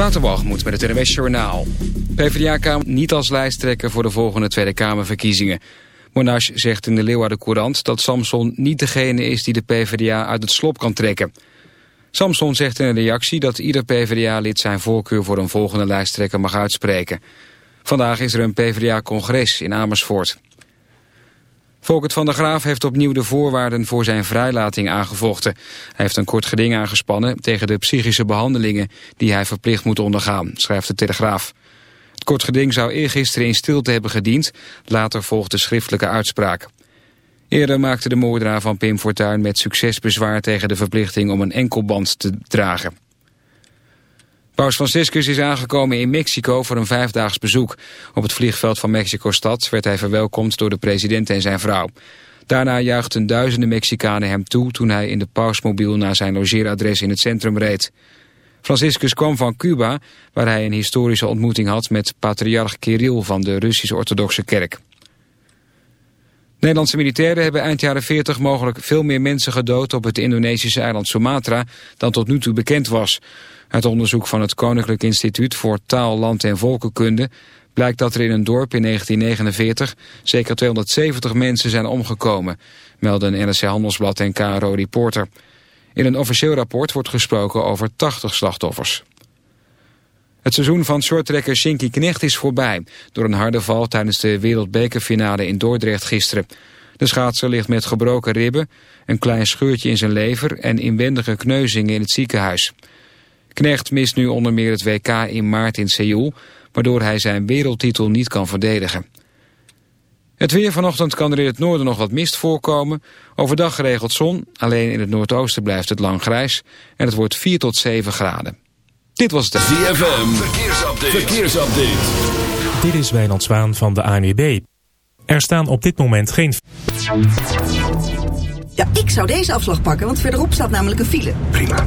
Waterwalgemoed met het NWS Journaal. PvdA-kamer niet als lijsttrekker voor de volgende Tweede Kamerverkiezingen. Monash zegt in de Leeuwarden Courant dat Samson niet degene is die de PvdA uit het slop kan trekken. Samson zegt in een reactie dat ieder PvdA-lid zijn voorkeur voor een volgende lijsttrekker mag uitspreken. Vandaag is er een PvdA-congres in Amersfoort. Volkert van der Graaf heeft opnieuw de voorwaarden voor zijn vrijlating aangevochten. Hij heeft een kort geding aangespannen tegen de psychische behandelingen die hij verplicht moet ondergaan, schrijft de Telegraaf. Het kort geding zou eergisteren in stilte hebben gediend, later volgde schriftelijke uitspraak. Eerder maakte de moordenaar van Pim Fortuyn met succes bezwaar tegen de verplichting om een enkelband te dragen. Paus Franciscus is aangekomen in Mexico voor een vijfdaags bezoek. Op het vliegveld van Mexico-stad werd hij verwelkomd door de president en zijn vrouw. Daarna juichten duizenden Mexicanen hem toe toen hij in de pausmobiel naar zijn logeeradres in het centrum reed. Franciscus kwam van Cuba, waar hij een historische ontmoeting had met patriarch Kirill van de Russisch-Orthodoxe Kerk. Nederlandse militairen hebben eind jaren 40 mogelijk veel meer mensen gedood op het Indonesische eiland Sumatra dan tot nu toe bekend was. Uit onderzoek van het Koninklijk Instituut voor Taal, Land en Volkenkunde blijkt dat er in een dorp in 1949 zeker 270 mensen zijn omgekomen, melden NRC Handelsblad en KRO Reporter. In een officieel rapport wordt gesproken over 80 slachtoffers. Het seizoen van shorttrekker Shinky Knecht is voorbij... door een harde val tijdens de wereldbekerfinale in Dordrecht gisteren. De schaatser ligt met gebroken ribben, een klein scheurtje in zijn lever... en inwendige kneuzingen in het ziekenhuis. Knecht mist nu onder meer het WK in maart in Seoul... waardoor hij zijn wereldtitel niet kan verdedigen. Het weer vanochtend kan er in het noorden nog wat mist voorkomen. Overdag geregeld zon, alleen in het noordoosten blijft het lang grijs... en het wordt 4 tot 7 graden. Dit was de ZFM. Verkeersupdate. Verkeersupdate. Dit is Wijnand Zwaan van de ANWB. Er staan op dit moment geen... Ja, ik zou deze afslag pakken, want verderop staat namelijk een file. Prima.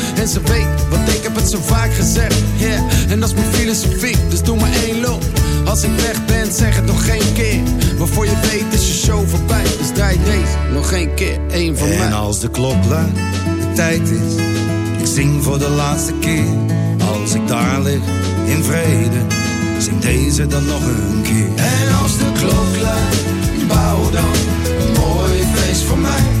En ze weet, want ik heb het zo vaak gezegd. Yeah. En dat is mijn filosofie, dus doe maar één loop. Als ik weg ben, zeg het nog geen keer. Waarvoor je weet is je show voorbij. Dus draai deze nog één keer, één van mij. En als de klok luidt, de tijd is, ik zing voor de laatste keer. Als ik daar lig, in vrede, zing deze dan nog een keer. En als de klok luidt, bouw dan een mooi feest voor mij.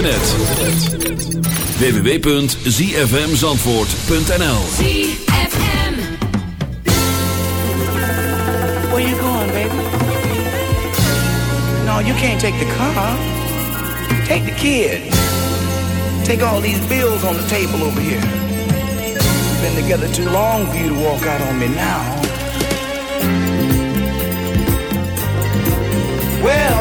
internet. www.zfmzandvoort.nl ZFM Where you going, baby? No, you can't take the car. Take the kid. Take all these bills on the table over here. Been together too long for you to walk out on me now. Well,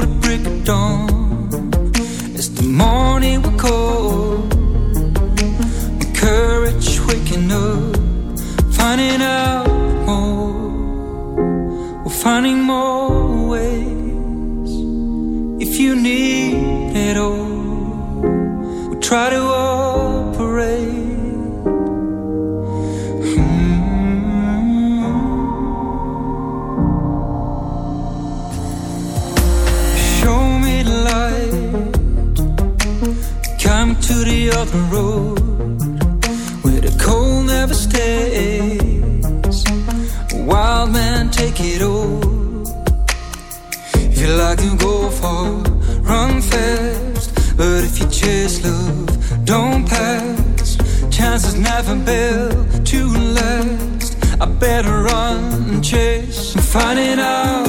through the brick of dawn. As the morning will call, The courage waking up Finding out more. We're finding more ways. If you need it all We'll try to finding out.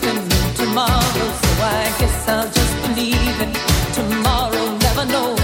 tomorrow, so I guess I'll just believe in tomorrow. Never know.